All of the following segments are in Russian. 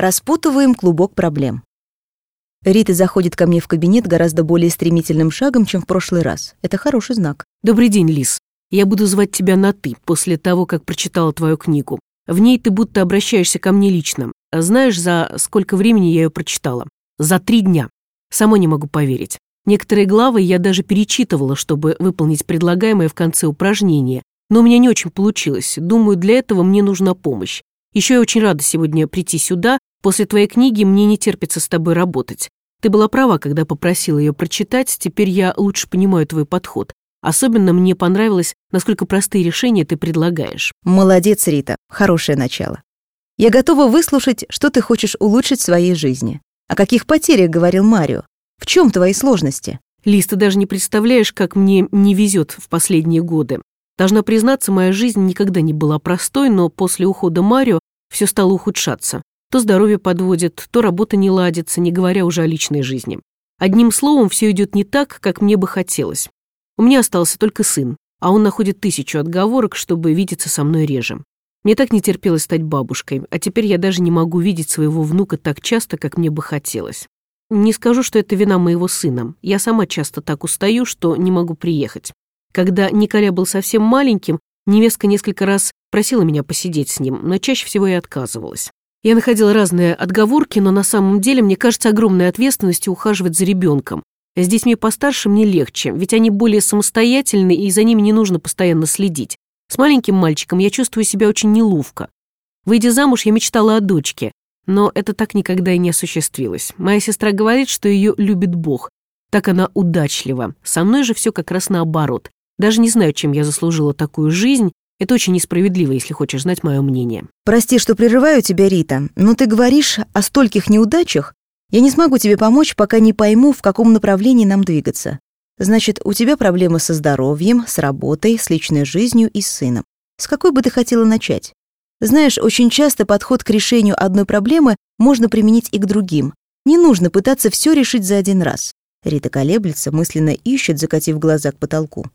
Распутываем клубок проблем. Рита заходит ко мне в кабинет гораздо более стремительным шагом, чем в прошлый раз. Это хороший знак. «Добрый день, Лис. Я буду звать тебя на «ты» после того, как прочитала твою книгу. В ней ты будто обращаешься ко мне лично. Знаешь, за сколько времени я ее прочитала? За три дня. Сама не могу поверить. Некоторые главы я даже перечитывала, чтобы выполнить предлагаемое в конце упражнение, но у меня не очень получилось. Думаю, для этого мне нужна помощь. Еще я очень рада сегодня прийти сюда. После твоей книги мне не терпится с тобой работать. Ты была права, когда попросила ее прочитать, теперь я лучше понимаю твой подход. Особенно мне понравилось, насколько простые решения ты предлагаешь. Молодец, Рита. Хорошее начало. Я готова выслушать, что ты хочешь улучшить в своей жизни. О каких потерях говорил Марио? В чем твои сложности? Лиз, ты даже не представляешь, как мне не везет в последние годы. Должна признаться, моя жизнь никогда не была простой, но после ухода Марио все стало ухудшаться. То здоровье подводит, то работа не ладится, не говоря уже о личной жизни. Одним словом, все идет не так, как мне бы хотелось. У меня остался только сын, а он находит тысячу отговорок, чтобы видеться со мной реже. Мне так не терпелось стать бабушкой, а теперь я даже не могу видеть своего внука так часто, как мне бы хотелось. Не скажу, что это вина моего сына. Я сама часто так устаю, что не могу приехать. Когда Николя был совсем маленьким, невестка несколько раз просила меня посидеть с ним, но чаще всего я отказывалась. Я находила разные отговорки, но на самом деле мне кажется огромной ответственностью ухаживать за ребенком. С детьми постарше мне легче, ведь они более самостоятельны, и за ними не нужно постоянно следить. С маленьким мальчиком я чувствую себя очень неловко. Выйдя замуж, я мечтала о дочке, но это так никогда и не осуществилось. Моя сестра говорит, что ее любит Бог. Так она удачлива. Со мной же все как раз наоборот. Даже не знаю, чем я заслужила такую жизнь. Это очень несправедливо, если хочешь знать мое мнение. Прости, что прерываю тебя, Рита, но ты говоришь о стольких неудачах, я не смогу тебе помочь, пока не пойму, в каком направлении нам двигаться. Значит, у тебя проблемы со здоровьем, с работой, с личной жизнью и с сыном. С какой бы ты хотела начать? Знаешь, очень часто подход к решению одной проблемы можно применить и к другим. Не нужно пытаться все решить за один раз. Рита колеблется, мысленно ищет, закатив глаза к потолку.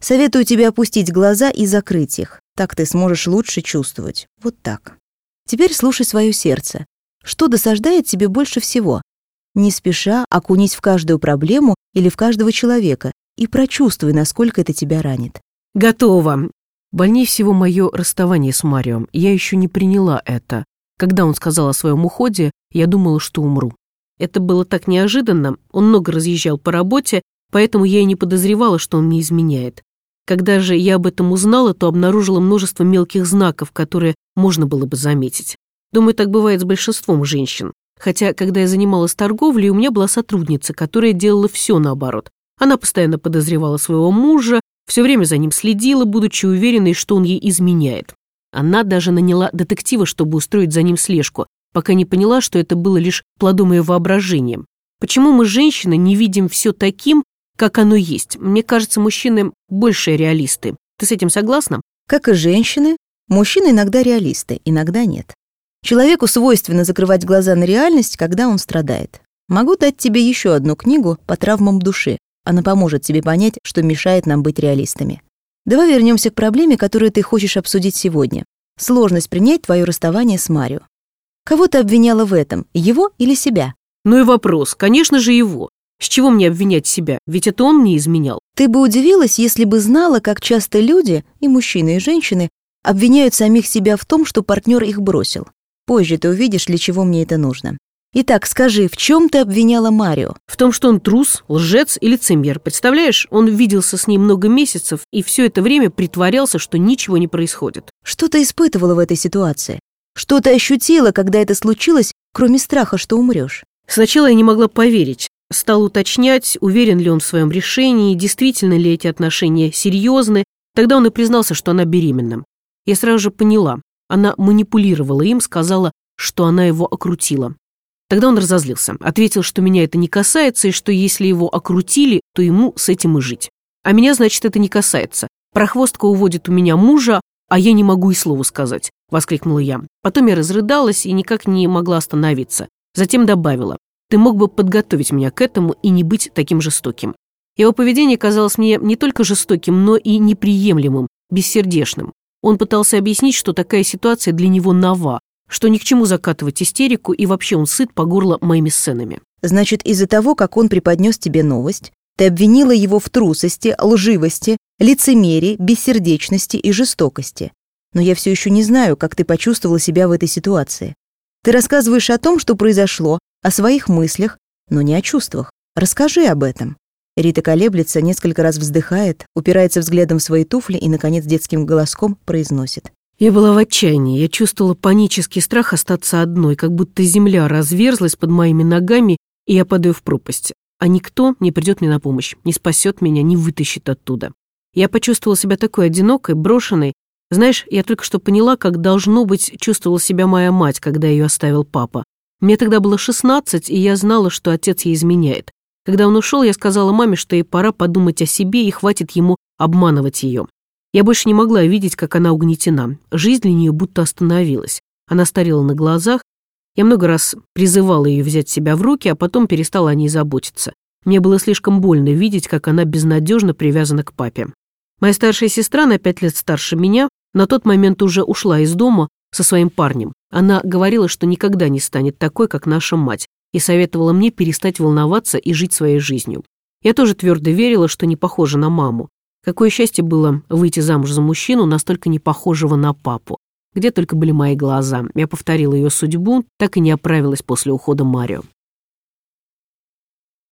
Советую тебе опустить глаза и закрыть их. Так ты сможешь лучше чувствовать. Вот так. Теперь слушай свое сердце. Что досаждает тебе больше всего? Не спеша окунись в каждую проблему или в каждого человека и прочувствуй, насколько это тебя ранит. Готово. Больнее всего мое расставание с Марио. Я еще не приняла это. Когда он сказал о своем уходе, я думала, что умру. Это было так неожиданно. Он много разъезжал по работе, поэтому я и не подозревала, что он не изменяет. Когда же я об этом узнала, то обнаружила множество мелких знаков, которые можно было бы заметить. Думаю, так бывает с большинством женщин. Хотя, когда я занималась торговлей, у меня была сотрудница, которая делала все наоборот. Она постоянно подозревала своего мужа, все время за ним следила, будучи уверенной, что он ей изменяет. Она даже наняла детектива, чтобы устроить за ним слежку, пока не поняла, что это было лишь плодом ее воображения. Почему мы, женщины, не видим все таким, как оно есть? Мне кажется, мужчины больше реалисты. Ты с этим согласна? Как и женщины, мужчины иногда реалисты, иногда нет. Человеку свойственно закрывать глаза на реальность, когда он страдает. Могу дать тебе еще одну книгу по травмам души. Она поможет тебе понять, что мешает нам быть реалистами. Давай вернемся к проблеме, которую ты хочешь обсудить сегодня. Сложность принять твое расставание с Марио. Кого ты обвиняла в этом, его или себя? Ну и вопрос, конечно же, его. С чего мне обвинять себя? Ведь это он мне изменял. Ты бы удивилась, если бы знала, как часто люди, и мужчины, и женщины, обвиняют самих себя в том, что партнер их бросил. Позже ты увидишь, для чего мне это нужно. Итак, скажи, в чем ты обвиняла Марио? В том, что он трус, лжец и лицемер. Представляешь, он виделся с ней много месяцев и все это время притворялся, что ничего не происходит. Что ты испытывала в этой ситуации? Что ты ощутила, когда это случилось, кроме страха, что умрешь? Сначала я не могла поверить. Стал уточнять, уверен ли он в своем решении, действительно ли эти отношения серьезны. Тогда он и признался, что она беременна. Я сразу же поняла, она манипулировала им, сказала, что она его окрутила. Тогда он разозлился, ответил, что меня это не касается, и что если его окрутили, то ему с этим и жить. А меня, значит, это не касается. Прохвостка уводит у меня мужа, а я не могу и слова сказать», — воскликнула я. Потом я разрыдалась и никак не могла остановиться. Затем добавила, «Ты мог бы подготовить меня к этому и не быть таким жестоким». Его поведение казалось мне не только жестоким, но и неприемлемым, бессердечным. Он пытался объяснить, что такая ситуация для него нова, что ни к чему закатывать истерику, и вообще он сыт по горло моими сценами. Значит, из-за того, как он преподнес тебе новость, ты обвинила его в трусости, лживости, лицемерии, бессердечности и жестокости. Но я все еще не знаю, как ты почувствовала себя в этой ситуации. Ты рассказываешь о том, что произошло, о своих мыслях, но не о чувствах. Расскажи об этом. Рита колеблется, несколько раз вздыхает, упирается взглядом в свои туфли и, наконец, детским голоском произносит. Я была в отчаянии, я чувствовала панический страх остаться одной, как будто земля разверзлась под моими ногами, и я падаю в пропасть. А никто не придет мне на помощь, не спасет меня, не вытащит оттуда. Я почувствовала себя такой одинокой, брошенной. Знаешь, я только что поняла, как, должно быть, чувствовала себя моя мать, когда ее оставил папа. Мне тогда было 16, и я знала, что отец ей изменяет. Когда он ушел, я сказала маме, что ей пора подумать о себе и хватит ему обманывать ее. Я больше не могла видеть, как она угнетена. Жизнь для нее будто остановилась. Она старела на глазах. Я много раз призывала ее взять себя в руки, а потом перестала о ней заботиться. Мне было слишком больно видеть, как она безнадежно привязана к папе. Моя старшая сестра, на пять лет старше меня, на тот момент уже ушла из дома со своим парнем. Она говорила, что никогда не станет такой, как наша мать, и советовала мне перестать волноваться и жить своей жизнью. Я тоже твердо верила, что не похожа на маму. Какое счастье было выйти замуж за мужчину, настолько не похожего на папу. Где только были мои глаза. Я повторила ее судьбу, так и не оправилась после ухода Марио.